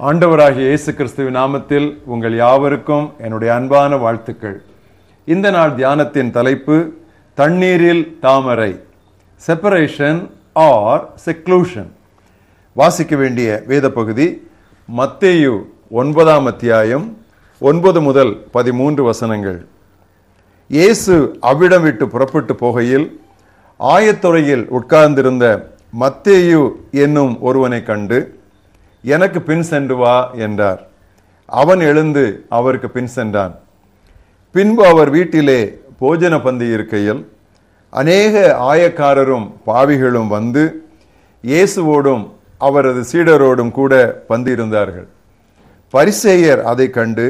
ஆண்டவராகிய இயேசு கிறிஸ்துவின் நாமத்தில் உங்கள் யாவருக்கும் என்னுடைய அன்பான வாழ்த்துக்கள். இந்த நாள் தியானத்தின் தலைப்பு தண்ணீரில் தாமரை. செப்பரேஷன் ஆர் செக்ளூஷன் வாசிக்க வேண்டிய வேத பகுதி மத்தேயு ஒன்பதாம் அத்தியாயம் ஒன்பது முதல் பதிமூன்று வசனங்கள். இயேசு அவ்விடம் விட்டு புறப்பட்டு போகையில் ஆயத்துறையில் உட்கார்ந்திருந்த மத்தேயு என்னும் ஒருவனை கண்டு எனக்கு பின் சென்று வா என்றார். அவன் எழுந்து அவருக்கு பின் சென்றான். பின்பு அவர் வீட்டிலே போஜன பந்தி இருக்கையில் அநேக ஆயக்காரரும் பாவிகளும் வந்து இயேசுவோடும் அவரது சீடரோடும் கூட பந்திருந்தார்கள் பரிசேயர் அதை கண்டு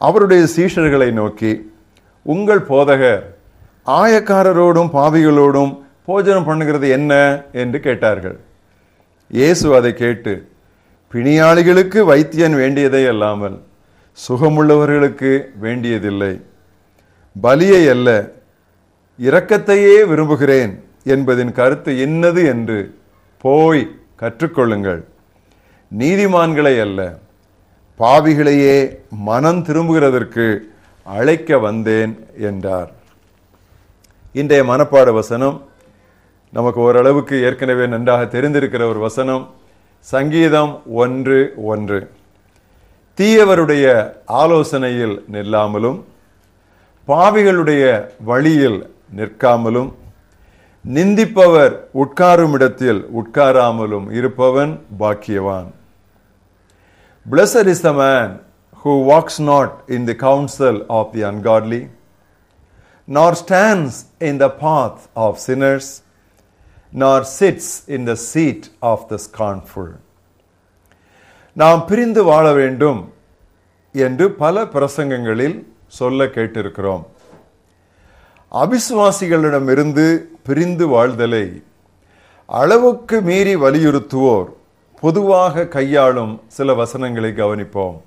அவருடைய சீஷர்களை நோக்கி உங்கள் போதகர் ஆயக்காரரோடும் பாவிகளோடும் போஜனம் பண்ணுகிறது என்ன? என்று கேட்டார்கள். இயேசு அதை கேட்டு பிணியாளிகளுக்கு வைத்தியன் வேண்டியதே அல்லாமல் சுகமுள்ளவர்களுக்கு வேண்டியதில்லை. பலியை அல்ல இரக்கத்தையே விரும்புகிறேன் என்பதின் கருத்து என்னது என்று போய் கற்றுக்கொள்ளுங்கள். நீதிமான்களை அல்ல பாவிகளையே மனம் திரும்புகிறதற்கு அழைக்க வந்தேன் என்றார். இன்றைய மனப்பாட வசனம் நமக்கு ஓரளவுக்கு ஏற்கனவே நன்றாக தெரிந்திருக்கிற ஒரு வசனம். சங்கீதம் ஒன்று ஒன்று. தீயவருடைய ஆலோசனையில் நில்லாமலும் பாவிகளுடைய வழியில் நிற்காமலும் நிந்திப்பவர் உட்காரும் இடத்தில் உட்காராமலும் இருப்பவன் பாக்கியவான். Blessed is the man who walks not in the counsel of the ungodly nor stands in the path of sinners, nor sits in the seat of the scornful. நாம் பிரிந்து வாழ வேண்டும் என்று பல பிரசங்கங்களில் சொல்ல கேட்டிருக்கிறோம். அவிசுவாசிகளிடமிருந்து பிரிந்து வாழ்தலை அளவுக்கு மீறி வலியுறுத்துவோர் பொதுவாக கையாளும் சில வசனங்களை கவனிப்போம்.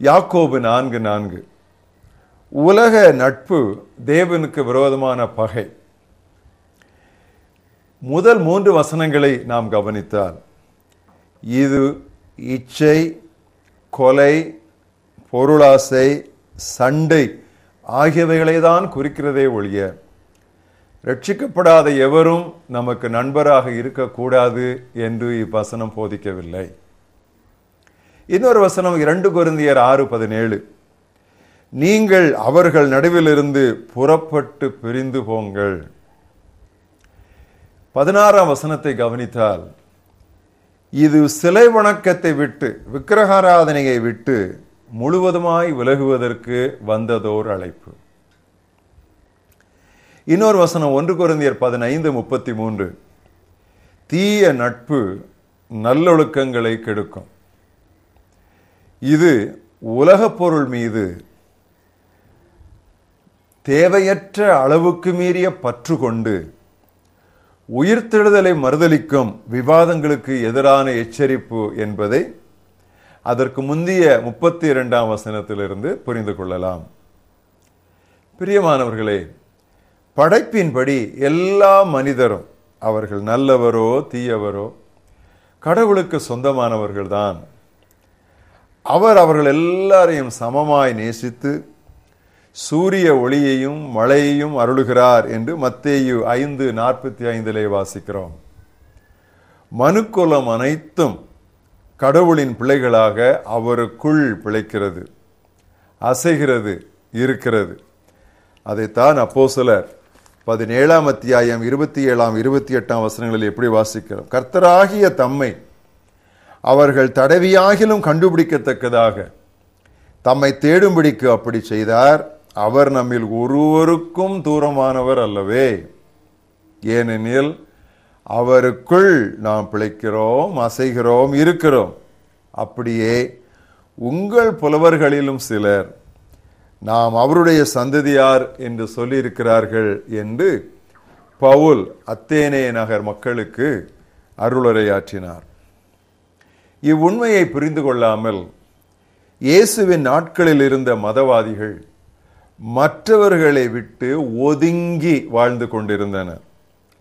யாக்கோபு நான்கு நான்கு. உலக நட்பு தேவனுக்கு விரோதமான பகை. முதல் மூன்று வசனங்களை நாம் கவனித்தால் இது இச்சை கொலை பொருளாசை சண்டை ஆகியவைகளை தான் குறிக்கிறதே ஒழிய ரட்சிக்கப்படாத எவரும் நமக்கு நண்பராக இருக்கக்கூடாது என்று இவ்வசனம் போதிக்கவில்லை. இன்னொரு வசனம் இரண்டு குருந்தியர் ஆறு பதினேழு நீங்கள் அவர்கள் நடுவிலிருந்து புறப்பட்டு பிரிந்து போங்கள். பதினாறாம் வசனத்தை கவனித்தால் இது சிலை வணக்கத்தை விட்டு விக்கிரகாராதனையை விட்டு முழுவதுமாய் விலகுவதற்கு வந்ததோர் அழைப்பு. இன்னொரு வசனம் ஒன்று குருந்தியர் பதினைந்து முப்பத்தி மூன்று தீய நட்பு நல்லொழுக்கங்களை கெடுக்கும். இது உலகப் பொருள் மீது தேவையற்ற அளவுக்கு மீறிய பற்று கொண்டு உயிர்த்தெழுதலை மறுதளிக்கும் விவாதங்களுக்கு எதிரான எச்சரிப்பு என்பதை அதற்கு முந்தைய முப்பத்தி இரண்டாம் வசனத்திலிருந்து புரிந்து கொள்ளலாம். பிரியமானவர்களே படைப்பின்படி எல்லா மனிதரும் அவர்கள் நல்லவரோ தீயவரோ கடவுளுக்கு சொந்தமானவர்கள்தான். அவர் அவர்கள் எல்லாரையும் சமமாய் நேசித்து சூரிய ஒளியையும் மழையையும் அருளுகிறார் என்று மத்தேயு ஐந்து நாற்பத்தி ஐந்திலே வாசிக்கிறோம். மனுக்குலம் அனைத்தும் கடவுளின் பிள்ளைகளாக அவருக்குள் பிழைக்கிறது அசைகிறது இருக்கிறது. அதைத்தான் அப்போ சிலர் பதினேழாம் அத்தியாயம் இருபத்தி ஏழாம் இருபத்தி எட்டாம் வசனங்களில் எப்படி வாசிக்கிறோம்? கர்த்தராகிய தம்மை அவர்கள் தடவியாகிலும் கண்டுபிடிக்கத்தக்கதாக தம்மை தேடும்படிக்கு அப்படி செய்தார். அவர் நம்மில் ஒருவருக்கும் தூரமானவர் அல்லவே. ஏனெனில் அவருக்குள் நாம் பிழைக்கிறோம் அசைகிறோம் இருக்கிறோம். அப்படியே உங்கள் புலவர்களிலும் சிலர் நாம் அவருடைய சந்ததியார் என்று சொல்லியிருக்கிறார்கள் என்று பவுல் அத்தேனே நகர் மக்களுக்கு அருளுரையாற்றினார் இவ்வுண்மையை புரிந்து கொள்ளாமல் இயேசுவின் நாட்களில் இருந்த மதவாதிகள் மற்றவர்களை விட்டு ஒதுங்கி வாழ்ந்து கொண்டிருந்தனர்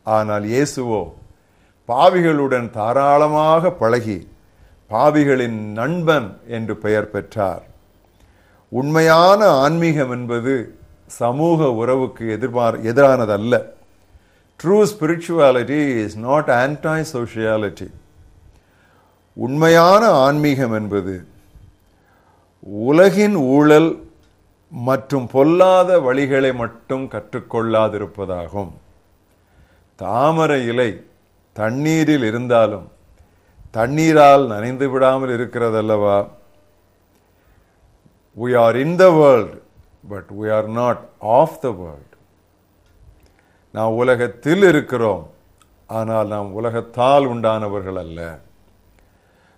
ஆனால் இயேசுவோ பாவிகளுடன் தாராளமாக பழகி பாவிகளின் நண்பன் என்று பெயர் பெற்றார். உண்மையான ஆன்மீகம் என்பது சமூக உறவுக்கு எதிர்பார் எதிரானதல்ல. True spirituality is not anti sociality உண்மையான ஆன்மீகம் என்பது உலகின் ஊழல் மற்றும் பொல்லாத வழிகளை மட்டும் கற்றுக்கொள்ளாதிருப்பதாகும். தாமரை இலை தண்ணீரில் இருந்தாலும் தண்ணீரால் நனைந்து விடாமல் இருக்கிறதல்லவா? We are in the world but we are not of the world. நாம் உலகத்தில் இருக்கிறோம் ஆனால் நாம் உலகத்தால் உண்டானவர்கள் அல்ல.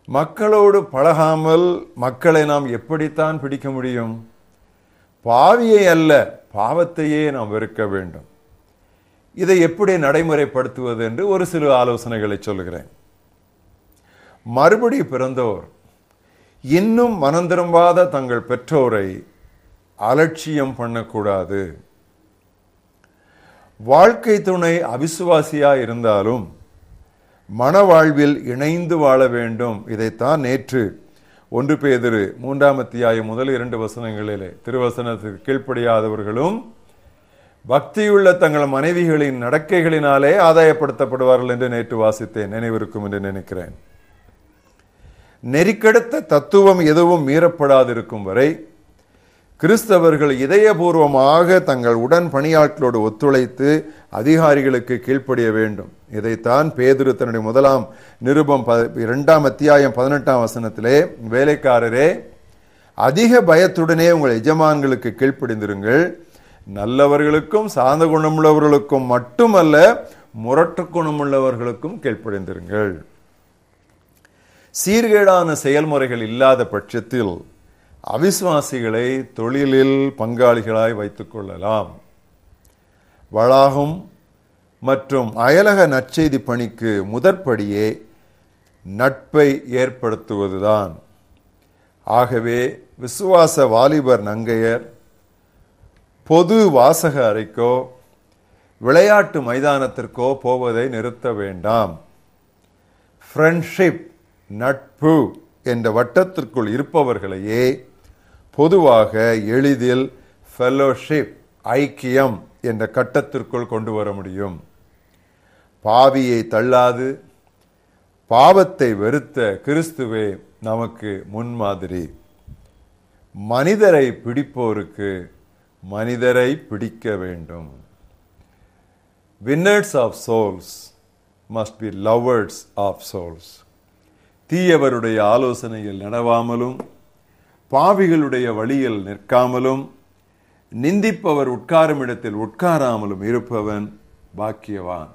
மக்களோடு பழகாமல் மக்களை நாம் எப்படித்தான் பிடிக்க முடியும்? பாவியை அல்ல பாவத்தையே நாம் வெறுக்க வேண்டும். இதை எப்படி நடைமுறைப்படுத்துவது என்று ஒரு சில ஆலோசனைகளை சொல்லுகிறேன் மறுபடி பிறந்தோர் இன்னும் மனந்திரும்பாத தங்கள் பெற்றோரை அலட்சியம் பண்ணக்கூடாது. வாழ்க்கை துணை அவிசுவாசியா இருந்தாலும் மனவாழ்வில் இணைந்து வாழ வேண்டும். இதைத்தான் நேற்று ஒன்று பேதிரு மூன்றாம் அத்தியாயம் முதல் இரண்டு வசனங்களிலே. திருவசனத்துக்கு கீழ்ப்படியாதவர்களும் பக்தியுள்ள தங்கள் மனைவிகளின் நடக்கைகளினாலே ஆதாயப்படுத்தப்படுவார்கள் என்று நேற்று வாசித்தேன் நினைவிருக்கும் என்று நினைக்கிறேன். நெறிக்கடுத்த தத்துவம் எதுவும் மீறப்படாதிருக்கும் வரை கிறிஸ்தவர்கள் இதயபூர்வமாக தங்கள் உடன் பணியாட்களோடு ஒத்துழைத்து அதிகாரிகளுக்கு கீழ்ப்படிய வேண்டும். இதைத்தான் பேதுரு தன்னுடைய முதலாம் நிருபம் ப- இரண்டாம் அத்தியாயம் பதினெட்டாம் வசனத்திலே வேலைக்காரரே அதிக பயத்துடனே உங்கள் எஜமான்களுக்கு கீழ்ப்படிந்திருங்கள். நல்லவர்களுக்கும் சார்ந்த குணமுள்ளவர்களுக்கும் மட்டுமல்ல முரட்டு குணமுள்ளவர்களுக்கும் கீழ்ப்படிந்திருங்கள். சீர்கேடான செயல்முறைகள் இல்லாத பட்சத்தில் அவிசுவாசிகளை தொழிலில் பங்காளிகளாய் வைத்துக் கொள்ளலாம். வளாகம் மற்றும் அயலக நற்செய்தி பணிக்கு முதற்படியே நட்பை ஏற்படுத்துவதுதான். ஆகவே விசுவாச வாலிபர் நங்கையர் பொது வாசக அறைக்கோ விளையாட்டு மைதானத்திற்கோ போவதை நிறுத்த வேண்டாம். ஃப்ரெண்ட்ஷிப் நட்பு. என்ற வட்டத்திற்குள் இருப்பவர்களையே பொதுவாக எளிதில் ஃபெல்லோஷிப் ஐக்கியம் என்ற கட்டத்திற்குள் கொண்டு வர முடியும். பாவியை தள்ளாது பாவத்தை வெறுத்த கிறிஸ்துவே நமக்கு முன்மாதிரி. மனிதரை பிடிப்போருக்கு மனிதரை பிடிக்க வேண்டும். Winners of souls must be lovers of souls. தீயவருடைய ஆலோசனையில் நடவாமலும் பாவிகளுடைய வழியில் நிற்காமலும் நிந்திப்பவர் உட்காரும் இடத்தில் உட்காராமலும் இருப்பவன் பாக்கியவான்.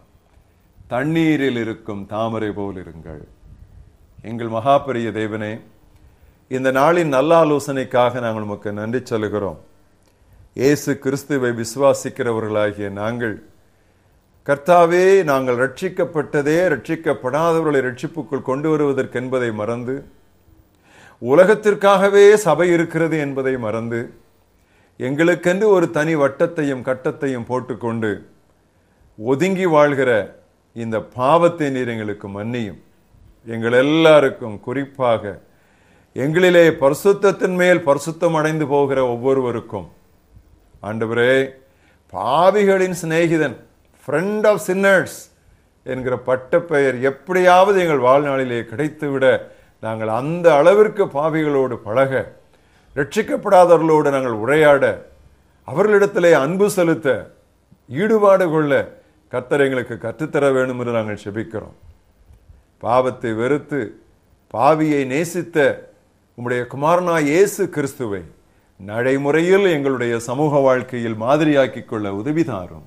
தண்ணீரில் இருக்கும் தாமரை போல் இருங்கள். எங்கள் மகாபெரிய தேவனே இந்த நாளின் நல்ல ஆலோசனைக்காக நாங்கள் உமக்கு நன்றி சொல்கிறோம் இயேசு கிறிஸ்துவை விசுவாசிக்கிறவர்களாகிய நாங்கள் கர்த்தாவே நாங்கள் ரட்சிக்கப்பட்டதே ரட்சிக்கப்படாதவர்களை ரட்சிப்புக்குள் கொண்டு வருவதற்கு என்பதை மறந்து உலகத்திற்காகவே சபை இருக்கிறது என்பதை மறந்து எங்களுக்கென்று ஒரு தனி வட்டத்தையும் கட்டத்தையும் போட்டுக்கொண்டு ஒதுங்கி வாழ்கிற இந்த பாவத்தை நீர் எங்களுக்கு மன்னியும். எங்கள் எல்லாருக்கும் குறிப்பாக எங்களிலே பரிசுத்தத்தின் மேல் பரிசுத்தம் அடைந்து போகிற ஒவ்வொருவருக்கும். ஆண்டவரே பாவிகளின் சிநேகிதன் ஃப்ரெண்ட் ஆஃப் சின்னர்ஸ் என்கிற பட்டப்பெயர் எப்படியாவது எங்கள் வாழ்நாளிலே கிடைத்துவிட நாங்கள் அந்த அளவிற்கு பாவிகளோடு பழக ரட்சிக்கப்படாதவர்களோடு நாங்கள் உரையாட அவர்களிடத்திலே அன்பு செலுத்த ஈடுபாடு கொள்ள கத்தர் எங்களுக்கு கற்றுத்தர வேண்டும் என்று நாங்கள் செபிக்கிறோம். பாவத்தை வெறுத்து பாவியை நேசித்த உம்முடைய குமாரனா இயேசு கிறிஸ்துவை நடைமுறையில் எங்களுடைய சமூக வாழ்க்கையில் மாதிரியாக்கிக் கொள்ள உதவி தாரும்.